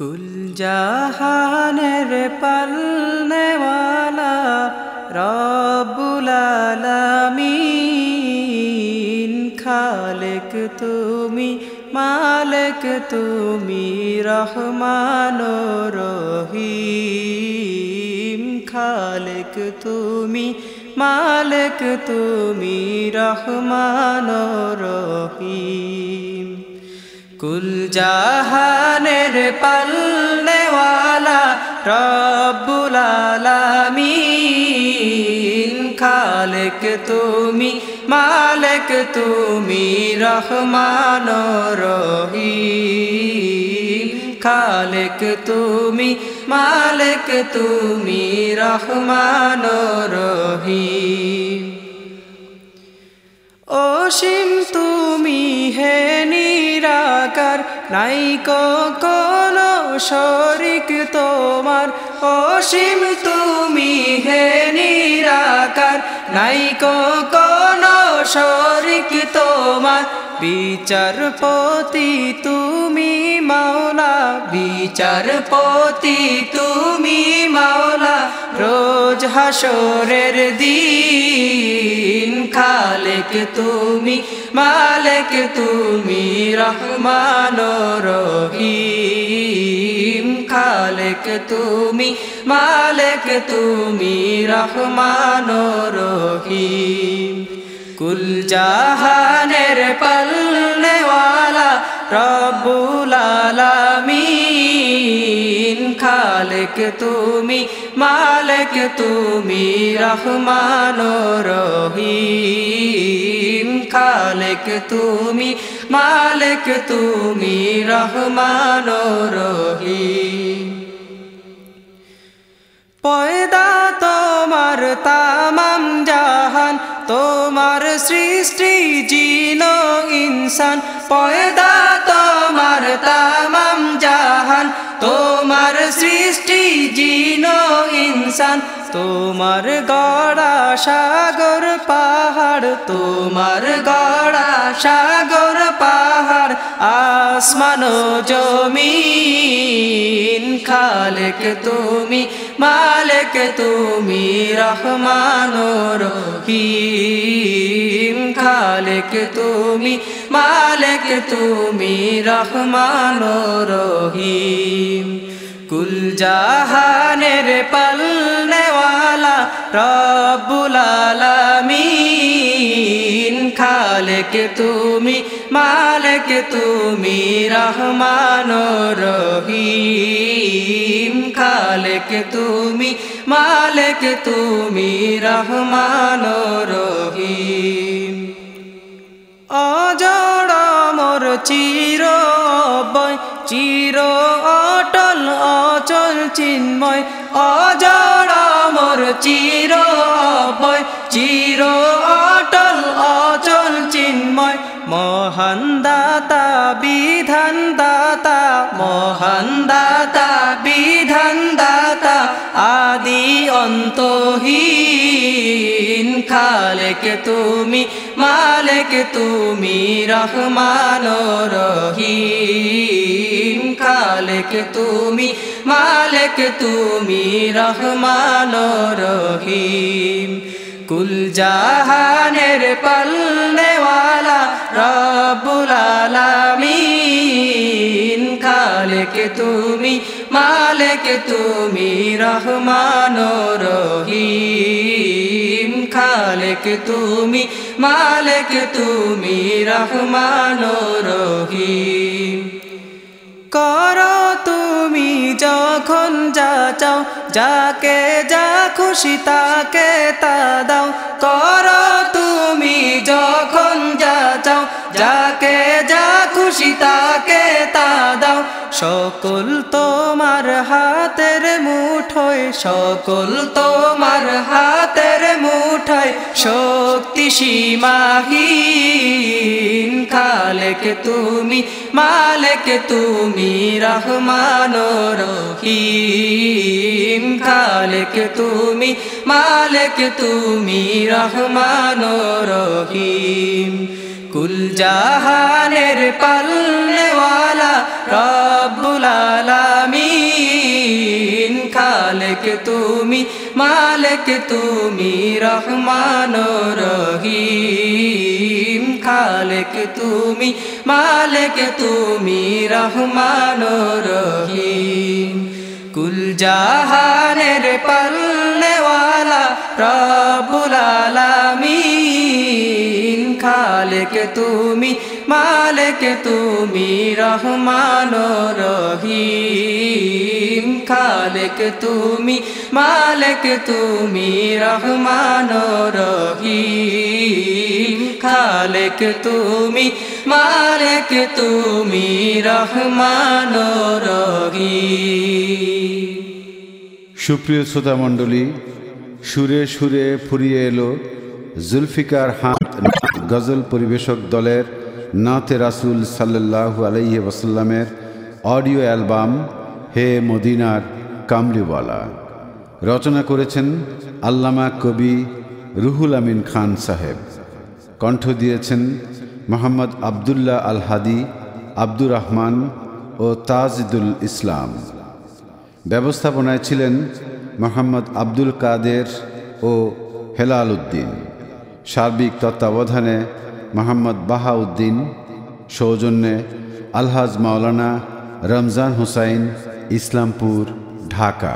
কুল জাহানের পালনেওয়ালা রব্বুল আলামিন, খালেক তুমি, মালিক তুমি রহমান রহিম, খালেক তুমি, মালিক তুমি রহমান রহিম। কুল জাহানের পালনেওয়ালা রব্বুল আলামিন, খালেক তুমি, মালিক তুমি, রহমান রহিম। খালেক তুমি, মালিক তুমি, রহমান রহিম। অসীম তুমি হে নাই কোন শরিক তোমার, অসীম তুমি হে নিরাকার। নাই কোন শরিক তোমার, বিচারপতি তুমি মাওলা, বিচারপতি তুমি মাওলা। রোজ হাসরের দিন খালেক তুমি, মালিক তুমি রহমান রহিম খালেক তুমি মালেক তুমি রহমান রহিম কুল জাহানের পালনেওয়ালা রব্বুল খালেক তুমি মালিক তুমি রহমান রহিম খালেক তুমি মালিক তুমি রহমান রহিম পয়দা তোমার তামাম জাহান তোমার সৃষ্টি জিন ইনসান পয়দা তোমার তামাম জাহান তোমার সৃষ্টি জিন ইনসান, তোমার গড়া সাগর পাহাড়, তোমার গড়া সাগর পাহাড়, আসমান জমিন, খালেক তুমি, মালিক তুমি, রহমান রহিম, খালেক তুমি, মালিক তুমি, রহমান রহিম। কুল জাহানের পালনেওয়ালা রব্বুল আলামিন। খালেক তুমি, মালিক তুমি, রহমান রহিম। খালেক তুমি, মালিক তুমি, রহমান রহিম। অজড় মোর চির বয় চির অটল, অচল চিন্ময় অজড় মোর চির বয় চির অটল, অচল চিন্ময়, মহান দাতা, বিধান দাতা, মহান দাতা, বিধান দাতা, আদি অন্তহীন খালেক তুমি, মালিক তুমি রহমান রহিম খালেক তুমি, মালিক তুমি রহমান রহিম কুল জাহানের পালনেওয়ালা রব্বুল আলামিন। খালেক তুমি, মালিক তুমি রহমান রহিম খালেক তুমি, মালিক তুমি রহমান রহিম। কর তুমি যখন যা চাও, যাকে যা খুশি তাকে তা দাও। কর তুমি যখন যা চাও, যাকে যা খুশি তাকে তা দাও। সকল তোমার হাতের মুঠোয়, সকল তোমার হাতের মুঠোয় শক্তি সীমাহীন খালেক তুমি, মালিক তুমি রহমান রহিম খালেক তুমি, মালিক তুমি রহমান রহিম কুল জাহানের পালনেওয়ালা রব্বুল আলামিন। খালেক তুমি, মালেক তুমি রহমান রহিম খালেক তুমি, মালেক তুমি রহমান রহিম কুল জাহানের পালনেওয়ালা রবুল আলামিন খালেক তুমি, মালিক তুমি রহমান রহিম। খালেক তুমি, মালিক তুমি রহমান রহিম। খালেক তুমি, মালিক তুমি রহমান রহিম। সুপ্রিয় শ্রোতা মণ্ডলী সুরে সুরে ফুরিয়ে এলো জুলফিকার হাত গজল পরিবেশক দলের নাতে রাসুল সাল্লাল্লাহু আলাইহি ওয়াসাল্লামের অডিও অ্যালবাম হে মদিনার কামলিওয়ালা রচনা করেছেন আল্লামা কবি রুহুল আমিন খান সাহেব। কণ্ঠ দিয়েছেন মোহাম্মদ আবদুল্লাহ আল হাদি আব্দুর রহমান ও তাজিদুল ইসলাম। ব্যবস্থাপনায় ছিলেন মোহাম্মদ আব্দুল কাদের ও হেলাল উদ্দিন। সার্বিক তত্ত্বাবধানে মোহাম্মদ বাহাউদ্দিন সৌজন্যে আলহাজ মাওলানা রমজান হুসাইন ইসলামপুর ঢাকা।